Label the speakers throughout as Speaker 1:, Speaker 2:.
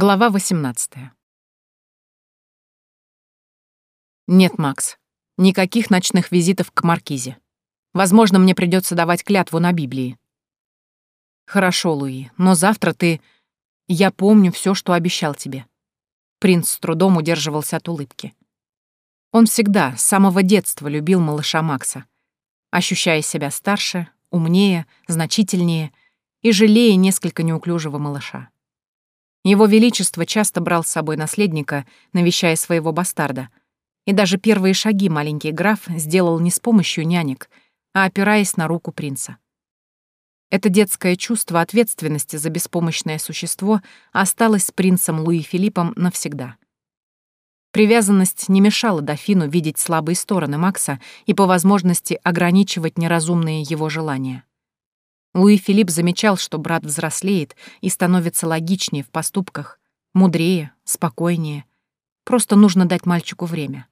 Speaker 1: Глава 18. Нет, Макс, никаких ночных визитов к Маркизе. Возможно, мне придется давать клятву на Библии. Хорошо, Луи, но завтра ты... Я помню все, что обещал тебе. Принц с трудом удерживался от улыбки. Он всегда, с самого детства, любил малыша Макса, ощущая себя старше, умнее, значительнее и жалея несколько неуклюжего малыша. Его Величество часто брал с собой наследника, навещая своего бастарда. И даже первые шаги маленький граф сделал не с помощью нянек, а опираясь на руку принца. Это детское чувство ответственности за беспомощное существо осталось с принцем Луи Филиппом навсегда. Привязанность не мешала дофину видеть слабые стороны Макса и по возможности ограничивать неразумные его желания. Луи Филипп замечал, что брат взрослеет и становится логичнее в поступках, мудрее, спокойнее. Просто нужно дать мальчику время.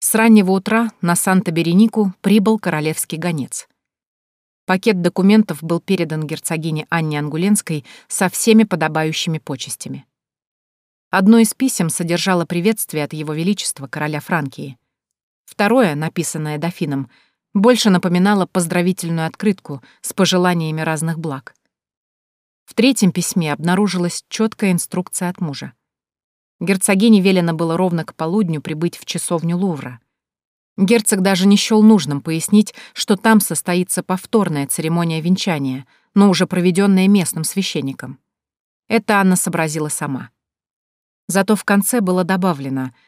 Speaker 1: С раннего утра на Санта-Беренику прибыл королевский гонец. Пакет документов был передан герцогине Анне Ангуленской со всеми подобающими почестями. Одно из писем содержало приветствие от Его Величества, короля Франкии. Второе, написанное дофином, — больше напоминала поздравительную открытку с пожеланиями разных благ. В третьем письме обнаружилась четкая инструкция от мужа. Герцогине велено было ровно к полудню прибыть в часовню Лувра. Герцог даже не счёл нужным пояснить, что там состоится повторная церемония венчания, но уже проведенная местным священником. Это Анна сообразила сама. Зато в конце было добавлено —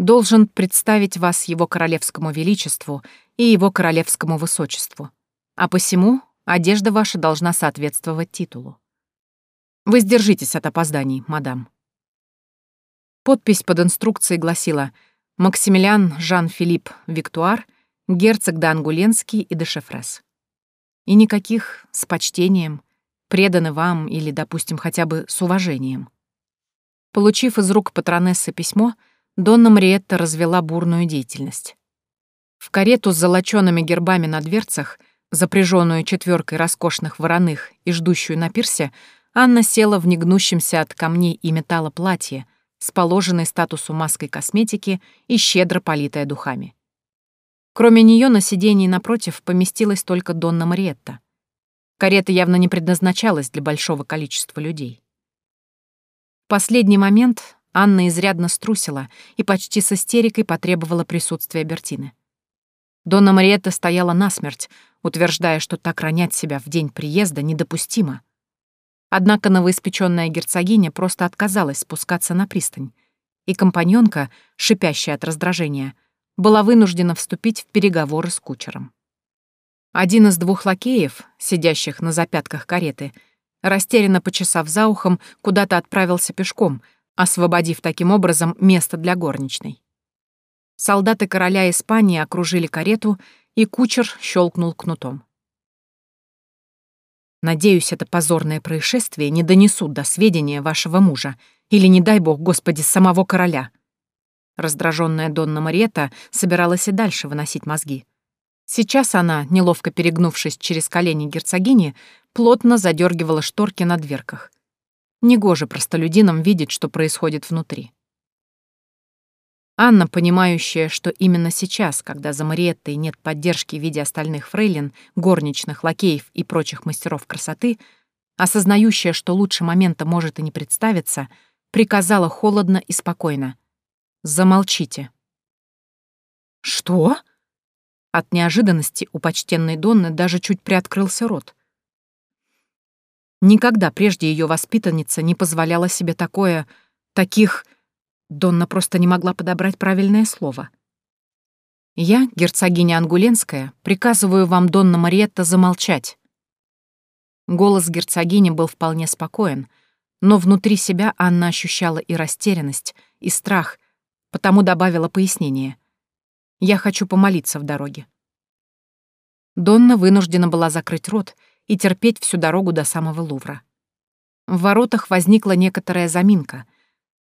Speaker 1: должен представить вас его королевскому величеству и его королевскому высочеству, а посему одежда ваша должна соответствовать титулу. Вы сдержитесь от опозданий, мадам. Подпись под инструкцией гласила «Максимилиан Жан-Филипп Виктуар, герцог Д'Ангуленский и де Шефрес». И никаких «с почтением», «преданы вам» или, допустим, хотя бы «с уважением». Получив из рук патронессы письмо, Донна Мриетта развела бурную деятельность. В карету с золочёными гербами на дверцах, запряженную четверкой роскошных вороных и ждущую на пирсе, Анна села в негнущемся от камней и металла платье с положенной статусу маской косметики и щедро политая духами. Кроме нее на сиденье напротив поместилась только Донна Мариетта. Карета явно не предназначалась для большого количества людей. В последний момент Анна изрядно струсила и почти с истерикой потребовала присутствия Бертины. Донна Мариетта стояла насмерть, утверждая, что так ронять себя в день приезда недопустимо. Однако новоиспечённая герцогиня просто отказалась спускаться на пристань, и компаньонка, шипящая от раздражения, была вынуждена вступить в переговоры с кучером. Один из двух лакеев, сидящих на запятках кареты, растерянно почесав за ухом, куда-то отправился пешком — освободив таким образом место для горничной. Солдаты короля Испании окружили карету, и кучер щелкнул кнутом. «Надеюсь, это позорное происшествие не донесут до сведения вашего мужа, или, не дай бог, господи, самого короля». Раздраженная Донна Мариетта собиралась и дальше выносить мозги. Сейчас она, неловко перегнувшись через колени герцогини, плотно задергивала шторки на дверках — Негоже простолюдинам видеть, что происходит внутри. Анна, понимающая, что именно сейчас, когда за Мариеттой нет поддержки в виде остальных фрейлин, горничных, лакеев и прочих мастеров красоты, осознающая, что лучше момента может и не представиться, приказала холодно и спокойно. «Замолчите». «Что?» От неожиданности у почтенной Донны даже чуть приоткрылся рот. Никогда прежде ее воспитанница не позволяла себе такое... таких... Донна просто не могла подобрать правильное слово. «Я, герцогиня Ангуленская, приказываю вам, Донна Мариетта, замолчать». Голос герцогини был вполне спокоен, но внутри себя Анна ощущала и растерянность, и страх, потому добавила пояснение. «Я хочу помолиться в дороге». Донна вынуждена была закрыть рот — и терпеть всю дорогу до самого Лувра. В воротах возникла некоторая заминка.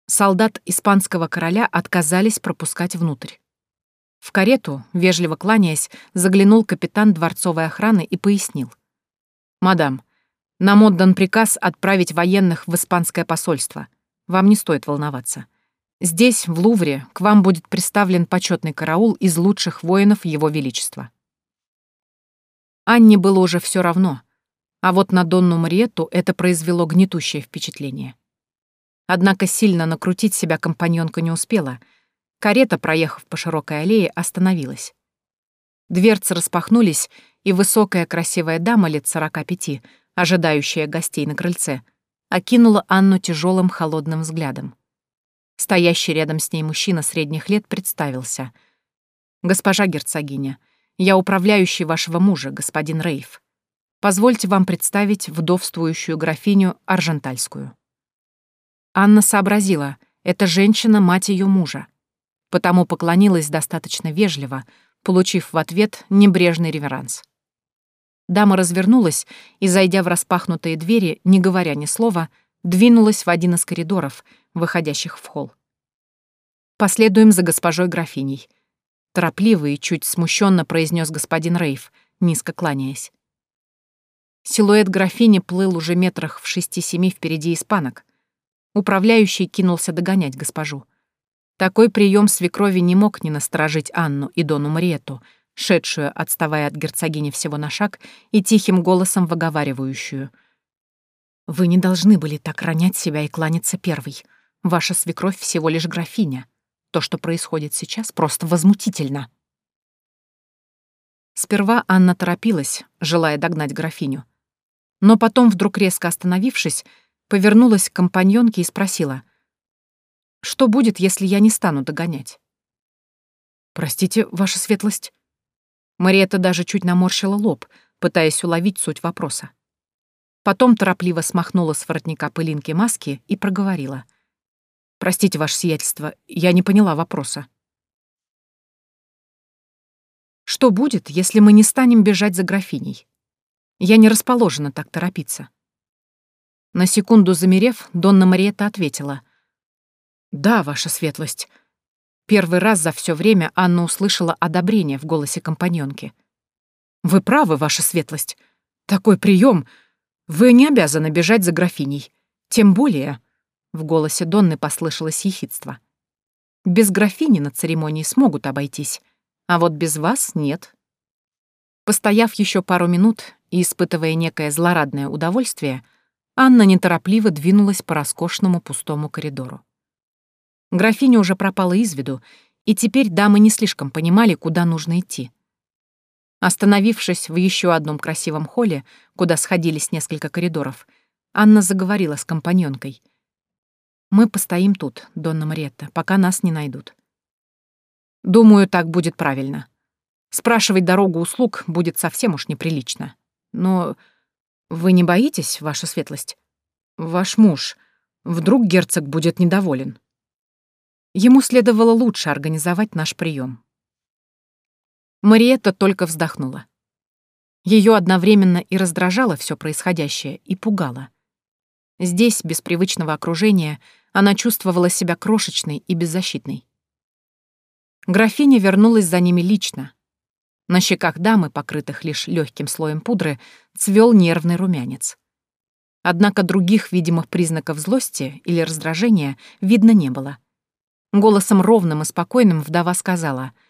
Speaker 1: Солдат испанского короля отказались пропускать внутрь. В карету, вежливо кланяясь, заглянул капитан дворцовой охраны и пояснил. «Мадам, Нам отдан приказ отправить военных в испанское посольство. Вам не стоит волноваться. Здесь, в Лувре, к вам будет представлен почетный караул из лучших воинов Его Величества. Анне было уже все равно, а вот на Донну Мариетту это произвело гнетущее впечатление. Однако сильно накрутить себя компаньонка не успела. Карета, проехав по широкой аллее, остановилась. Дверцы распахнулись, и высокая красивая дама лет сорока пяти, ожидающая гостей на крыльце, окинула Анну тяжелым холодным взглядом. Стоящий рядом с ней мужчина средних лет представился. «Госпожа герцогиня, я управляющий вашего мужа, господин Рейф. Позвольте вам представить вдовствующую графиню Аржентальскую». Анна сообразила, это женщина — мать ее мужа, потому поклонилась достаточно вежливо, получив в ответ небрежный реверанс. Дама развернулась и, зайдя в распахнутые двери, не говоря ни слова, двинулась в один из коридоров, выходящих в холл. «Последуем за госпожой графиней», — торопливо и чуть смущенно произнес господин Рейв, низко кланяясь. Силуэт графини плыл уже метрах в шести-семи впереди испанок. Управляющий кинулся догонять госпожу. Такой прием свекрови не мог не насторожить Анну и Дону Мариету, шедшую, отставая от герцогини всего на шаг, и тихим голосом выговаривающую — вы не должны были так ронять себя и кланяться первой. Ваша свекровь всего лишь графиня. То, что происходит сейчас, просто возмутительно. Сперва Анна торопилась, желая догнать графиню. Но потом, вдруг резко остановившись, повернулась к компаньонке и спросила, «Что будет, если я не стану догонять?» «Простите, ваша светлость». Мариэта даже чуть наморщила лоб, пытаясь уловить суть вопроса. Потом торопливо смахнула с воротника пылинки маски и проговорила. «Простите, ваше сиятельство, я не поняла вопроса». «Что будет, если мы не станем бежать за графиней? Я не расположена так торопиться». На секунду замерев, Донна Мариетта ответила. «Да, ваша светлость». Первый раз за все время Анна услышала одобрение в голосе компаньонки. «Вы правы, ваша светлость. Такой прием вы не обязаны бежать за графиней. Тем более...» В голосе Донны послышалось ехидство. «Без графини на церемонии смогут обойтись, а вот без вас нет». Постояв еще пару минут и испытывая некое злорадное удовольствие, Анна неторопливо двинулась по роскошному пустому коридору. Графиня уже пропала из виду, и теперь дамы не слишком понимали, куда нужно идти. Остановившись в еще одном красивом холле, куда сходились несколько коридоров, Анна заговорила с компаньонкой. «Мы постоим тут, Донна Мариетта, пока нас не найдут. Думаю, так будет правильно. Спрашивать дорогу услуг будет совсем уж неприлично. Но вы не боитесь, ваша светлость? Ваш муж. Вдруг герцог будет недоволен. Ему следовало лучше организовать наш прием. Мариетта только вздохнула. Ее одновременно и раздражало все происходящее, и пугало. Здесь, без привычного окружения, она чувствовала себя крошечной и беззащитной. Графиня вернулась за ними лично. На щеках дамы, покрытых лишь легким слоем пудры, цвел нервный румянец. Однако других видимых признаков злости или раздражения видно не было. Голосом ровным и спокойным вдова сказала —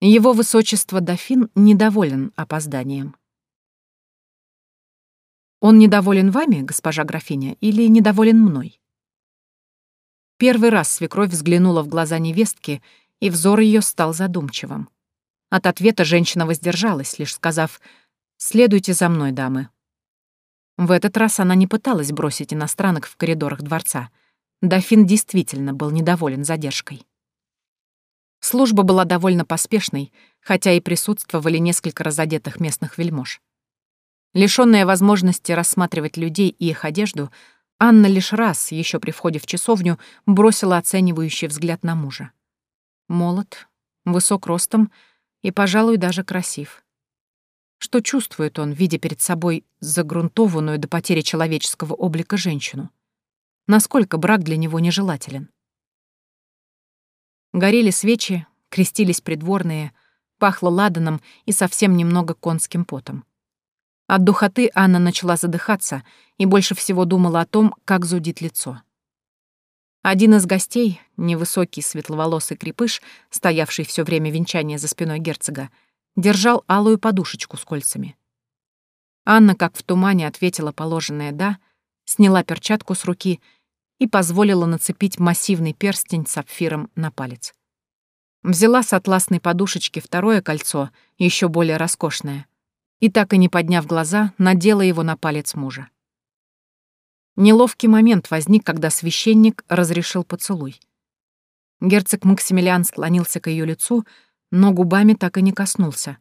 Speaker 1: его высочество дофин недоволен опозданием. Он недоволен вами, госпожа графиня, или недоволен мной? Первый раз свекровь взглянула в глаза невестки, и взор ее стал задумчивым. От ответа женщина воздержалась, лишь сказав «Следуйте за мной, дамы». В этот раз она не пыталась бросить иностранок в коридорах дворца. Дофин действительно был недоволен задержкой. Служба была довольно поспешной, хотя и присутствовали несколько разодетых местных вельмож. Лишённая возможности рассматривать людей и их одежду, Анна лишь раз, еще при входе в часовню, бросила оценивающий взгляд на мужа. Молод, высок ростом и, пожалуй, даже красив. Что чувствует он, видя перед собой загрунтованную до потери человеческого облика женщину? Насколько брак для него нежелателен? Горели свечи, крестились придворные, пахло ладаном и совсем немного конским потом. От духоты Анна начала задыхаться и больше всего думала о том, как зудит лицо. Один из гостей, невысокий светловолосый крепыш, стоявший все время венчания за спиной герцога, держал алую подушечку с кольцами. Анна, как в тумане, ответила положенное «да», сняла перчатку с руки и позволила нацепить массивный перстень с сапфиром на палец. Взяла с атласной подушечки второе кольцо, еще более роскошное, и, так и не подняв глаза, надела его на палец мужа. Неловкий момент возник, когда священник разрешил поцелуй. Герцог Максимилиан склонился к ее лицу, но губами так и не коснулся.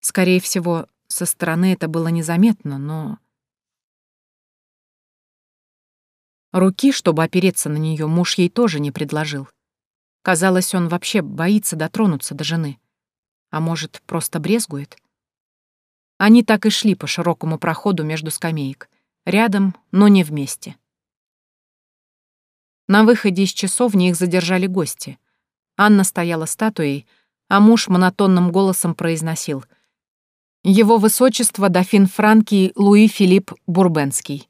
Speaker 1: Скорее всего, со стороны это было незаметно, но... Руки, чтобы опереться на нее, муж ей тоже не предложил. Казалось, он вообще боится дотронуться до жены. А может, просто брезгует? Они так и шли по широкому проходу между скамеек. Рядом, но не вместе. На выходе из часовни их задержали гости. Анна стояла статуей, а муж монотонным голосом произносил — его высочество дофин Франкии Луи Филипп Бурбенский.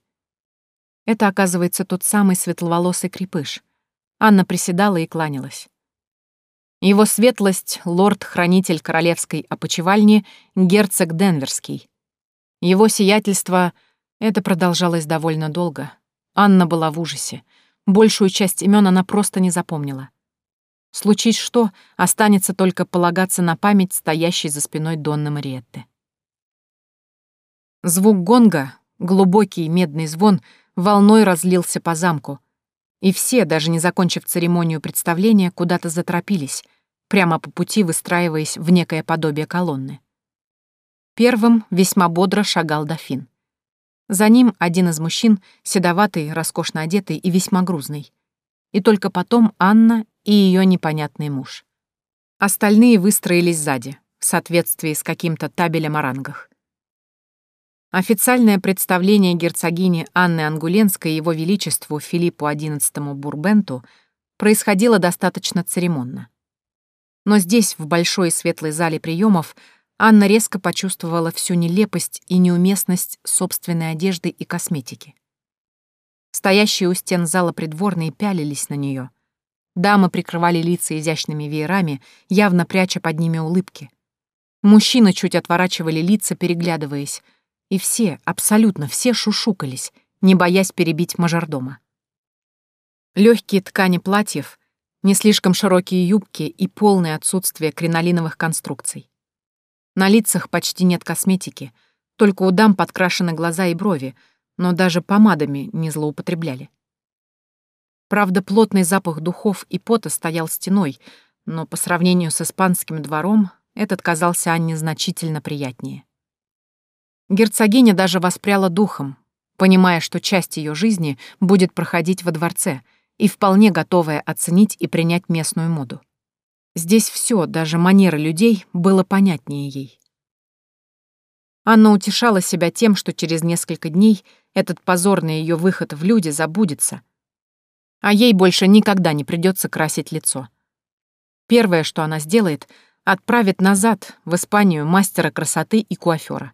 Speaker 1: Это, оказывается, тот самый светловолосый крепыш. Анна приседала и кланялась. Его светлость — лорд-хранитель королевской опочивальни, герцог Денверский. Его сиятельство — это продолжалось довольно долго. Анна была в ужасе. Большую часть имен она просто не запомнила. Случись что, останется только полагаться на память стоящей за спиной Донны Мариетты. Звук гонга, глубокий медный звон, волной разлился по замку. И все, даже не закончив церемонию представления, куда-то заторопились, прямо по пути выстраиваясь в некое подобие колонны. Первым весьма бодро шагал дофин. За ним один из мужчин, седоватый, роскошно одетый и весьма грузный. И только потом Анна и ее непонятный муж. Остальные выстроились сзади, в соответствии с каким-то табелем о рангах. Официальное представление герцогини Анны Ангуленской его величеству Филиппу XI Бурбенту происходило достаточно церемонно. Но здесь, в большой светлой зале приемов, Анна резко почувствовала всю нелепость и неуместность собственной одежды и косметики. Стоящие у стен зала придворные пялились на нее. Дамы прикрывали лица изящными веерами, явно пряча под ними улыбки. Мужчины чуть отворачивали лица, переглядываясь, и все, абсолютно все шушукались, не боясь перебить мажордома. Легкие ткани платьев, не слишком широкие юбки и полное отсутствие кринолиновых конструкций. На лицах почти нет косметики, только у дам подкрашены глаза и брови, но даже помадами не злоупотребляли. Правда, плотный запах духов и пота стоял стеной, но по сравнению с испанским двором этот казался Анне значительно приятнее. Герцогиня даже воспряла духом, понимая, что часть ее жизни будет проходить во дворце, и вполне готовая оценить и принять местную моду. Здесь все, даже манеры людей, было понятнее ей. Анна утешала себя тем, что через несколько дней этот позорный ее выход в люди забудется, а ей больше никогда не придется красить лицо. Первое, что она сделает, отправит назад, в Испанию, мастера красоты и куафера.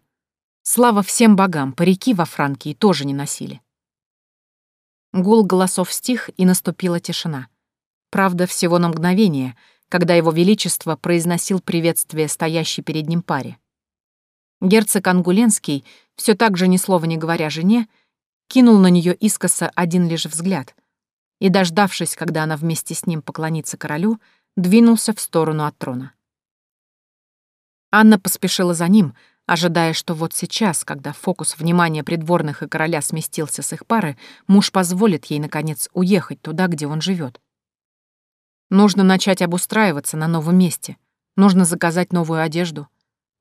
Speaker 1: Слава всем богам, парики во Франкии тоже не носили. Гул голосов стих, и наступила тишина. Правда, всего на мгновение, когда его величество произносил приветствие стоящей перед ним паре. Герцог Ангуленский, все так же ни слова не говоря жене, кинул на нее искоса один лишь взгляд и, дождавшись, когда она вместе с ним поклонится королю, двинулся в сторону от трона. Анна поспешила за ним, ожидая, что вот сейчас, когда фокус внимания придворных и короля сместился с их пары, муж позволит ей, наконец, уехать туда, где он живет. Нужно начать обустраиваться на новом месте, нужно заказать новую одежду,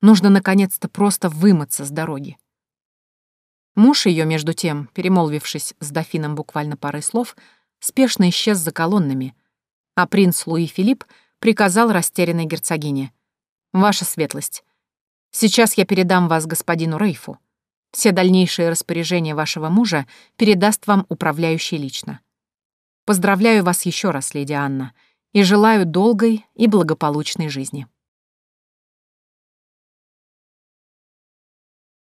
Speaker 1: нужно, наконец-то, просто вымыться с дороги. Муж ее, между тем, перемолвившись с дофином буквально парой слов, спешно исчез за колоннами, а принц Луи Филипп приказал растерянной герцогине. «Ваша светлость, Сейчас я передам вас господину Рейфу. Все дальнейшие распоряжения вашего мужа передаст вам управляющий лично. Поздравляю вас еще раз, леди Анна, и желаю долгой и благополучной жизни.